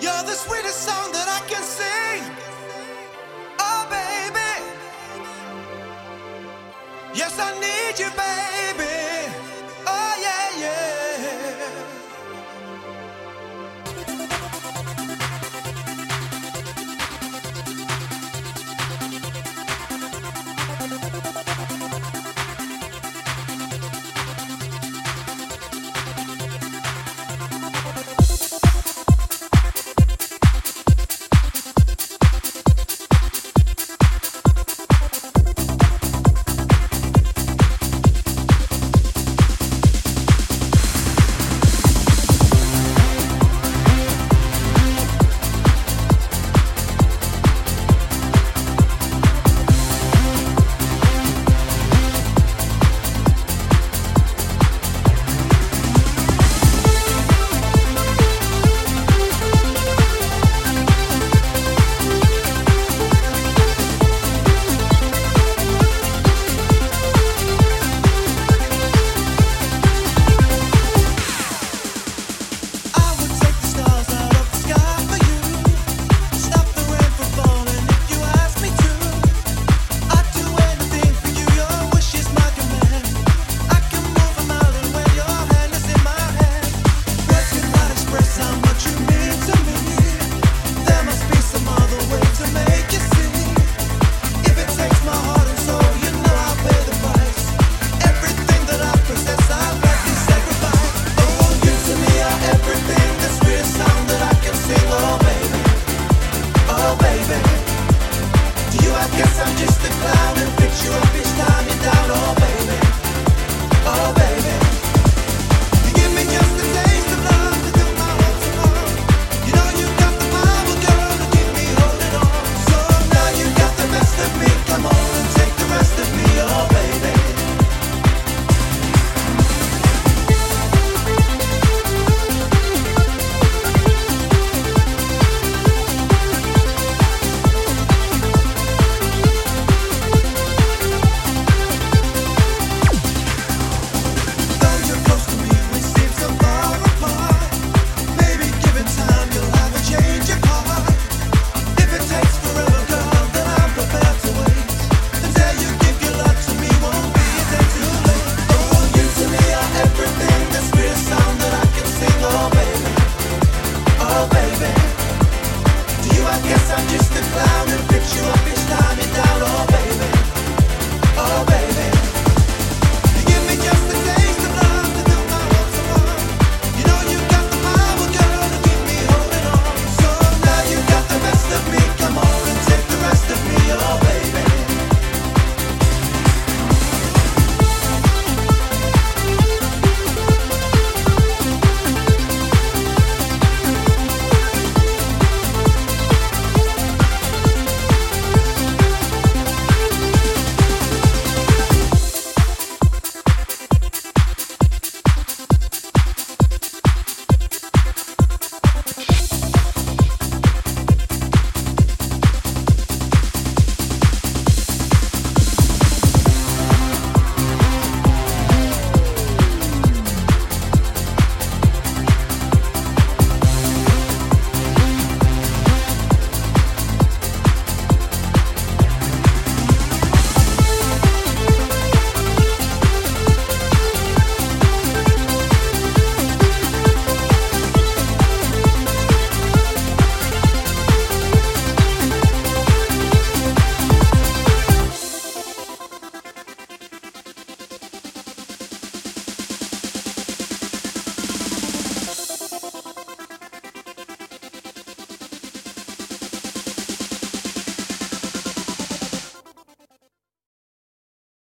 You're the sweetest song that I can sing. Oh, baby. Yes, I need you, baby. guess I'm just a clown and fix you up each time you're down, oh baby. I'm Just a clown who picks you up each time you down, oh baby, oh baby.